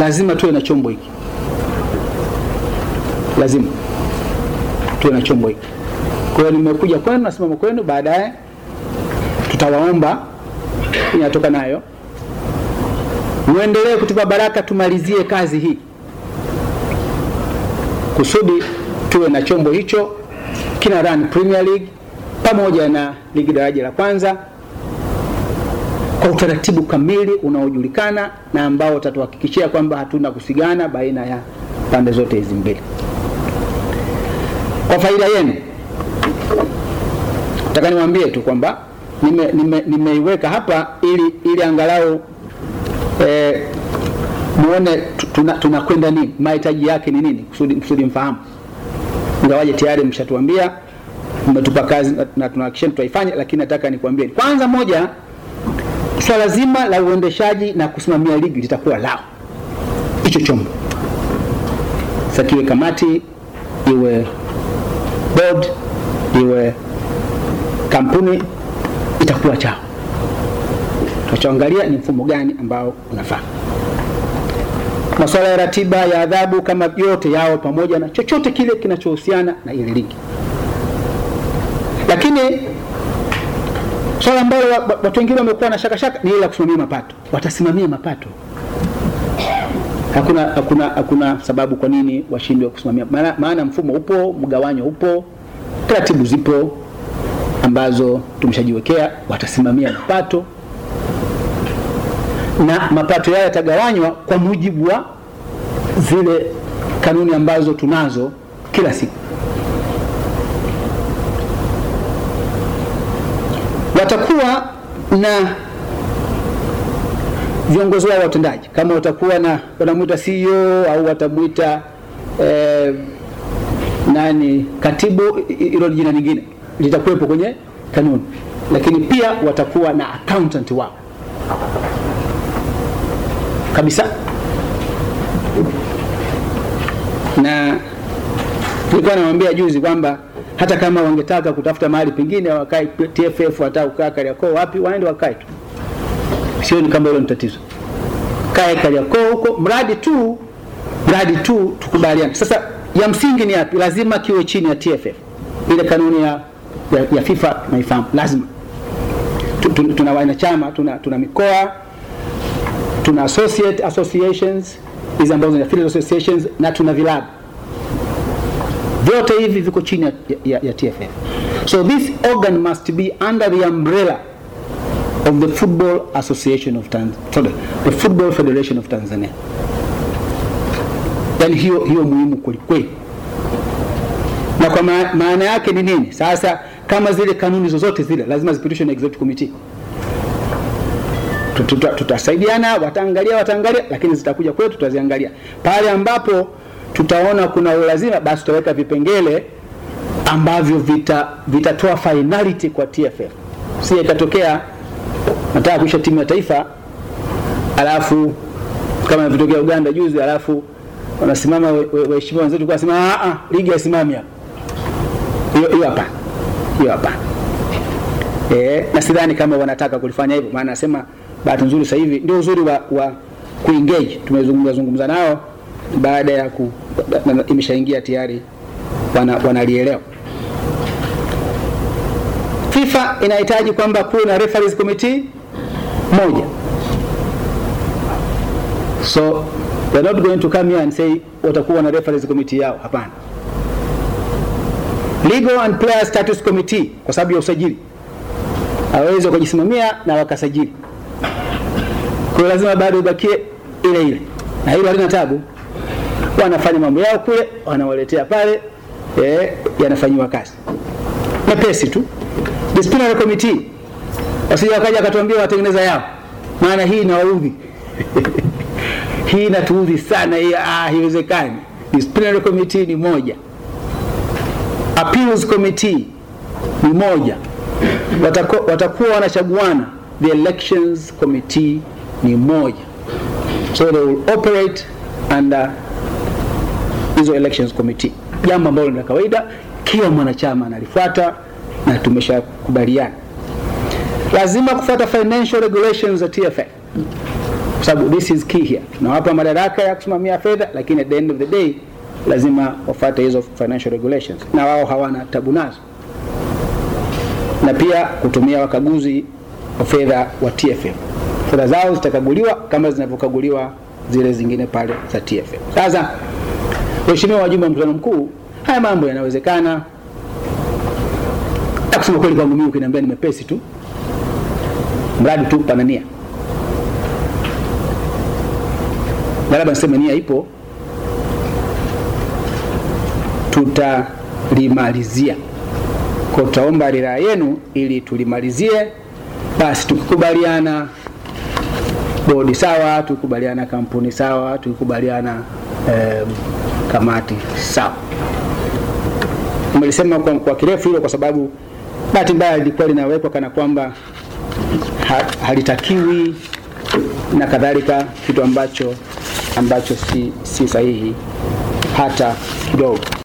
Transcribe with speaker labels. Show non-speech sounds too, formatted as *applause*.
Speaker 1: lazima tuwe na chombo hiki, lazima. Tuwe na chombo hiki. Kwa hiyo nimekuja kwenu, nasimama kwenu, baadaye tutawaomba. Inatoka nayo, muendelee kutupa baraka, tumalizie kazi hii. Kusudi tuwe na chombo hicho kina run Premier League pamoja na ligi daraja la kwanza kwa utaratibu kamili unaojulikana na ambao utatuhakikishia kwamba hatuna kusigana baina ya pande zote hizi mbili. Kwa faida yenu, nataka niwaambie tu kwamba nimeiweka nime, nime hapa ili, ili angalau eh, muone tunakwenda tuna nini, mahitaji yake ni nini, kusudi, kusudi mfahamu, ingawaje tayari mshatuambia, mmetupa kazi na tunahakikisha tutaifanya, lakini nataka nikwambie kwanza, moja, swala zima la uendeshaji na kusimamia ligi litakuwa lao hicho chombo, sakiwe kamati, iwe board, iwe kampuni, itakuwa chao. Tunachoangalia ni mfumo gani ambao unafaa masuala ya ratiba ya adhabu kama yote yao pamoja na chochote kile kinachohusiana na ile ligi. Lakini swala ambalo watu wengine wamekuwa na shaka shaka ni ile ya kusimamia mapato. Watasimamia mapato, hakuna, hakuna, hakuna sababu kwa nini washindwe kusimamia, maana, maana mfumo upo, mgawanyo upo, taratibu zipo ambazo tumeshajiwekea. Watasimamia mapato na mapato yao yatagawanywa kwa mujibu wa zile kanuni ambazo tunazo kila siku. Watakuwa na viongozi wao watendaji, kama watakuwa na wanamwita CEO au watamwita eh, nani katibu, hilo jina lingine. Litakuwepo kwenye kanuni, lakini pia watakuwa na accountant wao. Kabisa. Na nilikuwa namwambia juzi kwamba hata kama wangetaka kutafuta mahali pengine wakae TFF hata ukaa Kariakoo wapi, waende wakae tu, sioni kama hilo ni tatizo. Kae Kariakoo huko, mradi tu mradi tu tukubaliane. Sasa ya msingi ni yapi? Lazima kiwe chini ya TFF, ile kanuni ya, ya, ya FIFA naifahamu, lazima tuna wanachama, tuna, tuna mikoa tuna associate associations hizi ambazo ni affiliate associations na tuna vilabu vyote hivi viko chini ya, ya, ya TFF. So this organ must be under the umbrella of the Football Association of Tanzania, sorry, the Football Federation of Tanzania. Yani hiyo hiyo muhimu kweli. Na kwa maana yake ni nini? Sasa kama zile kanuni zozote zile lazima zipitishwe na executive committee tutasaidiana, wataangalia wataangalia, lakini zitakuja kwetu, tutaziangalia pale ambapo tutaona kuna ulazima, basi tutaweka vipengele ambavyo vita vitatoa finality kwa TFF. Si ikatokea nataka kuisha timu ya taifa alafu kama vitokea Uganda juzi, alafu wanasimama waheshimiwa wenzetu kwa sema a a ligi haisimami hapa. Hiyo hiyo hapa hiyo hapa Eh, na sidhani kama wanataka kulifanya hivyo, maana nasema bahati nzuri sasa hivi ndio uzuri wa, wa kuengage. Tumezungumza zungumza nao baada ya ku, imeshaingia tayari wanalielewa. Wana FIFA inahitaji kwamba kuwe na referees committee moja, so they're not going to come here and say watakuwa na referees committee yao. Hapana, legal and player status committee kwa sababu ya usajili hawawezi wakajisimamia na wakasajili kwa lazima bado ibakie ile ile, na hilo halina tabu. Wanafanya mambo yao kule, wanawaletea pale, eh, yanafanyiwa kazi mepesi tu. Disciplinary committee wasije wakaja akatuambia watengeneza yao, maana hii inawaudhi *laughs* hii inatuudhi sana hii. Ah, haiwezekani. Disciplinary committee ni moja, appeals committee ni moja, watakuwa, watakuwa wanachaguana. The elections committee ni moja, so they will operate under hizo elections committee, jambo ambalo ni la kawaida, kila mwanachama analifuata na tumeshakubaliana. Lazima kufuata financial regulations za TFF. kwa sababu this is key here. Tunawapa madaraka ya kusimamia fedha, lakini at the end of the day lazima wafuate hizo financial regulations, na wao hawana tabu nazo, na pia kutumia wakaguzi wa fedha wa TFF. Fedha zao zitakaguliwa kama zinavyokaguliwa zile zingine pale za TFF. Sasa waheshimiwa wajumbe wa mkutano mkuu, haya mambo yanawezekana. Na kusema kweli, kwangu mimi ukiniambia ni mepesi tu, mradi tu pana nia, labda niseme nia ipo, tutalimalizia kwa tutaomba ridhaa yenu ili tulimalizie. Basi tukikubaliana bodi sawa, tukikubaliana kampuni sawa, tukikubaliana eh, kamati sawa. Umelisema kwa, kwa kirefu hilo kwa sababu bahati mbaya lilikuwa linawekwa kana kwamba ha, halitakiwi na kadhalika, kitu ambacho ambacho si, si sahihi hata kidogo.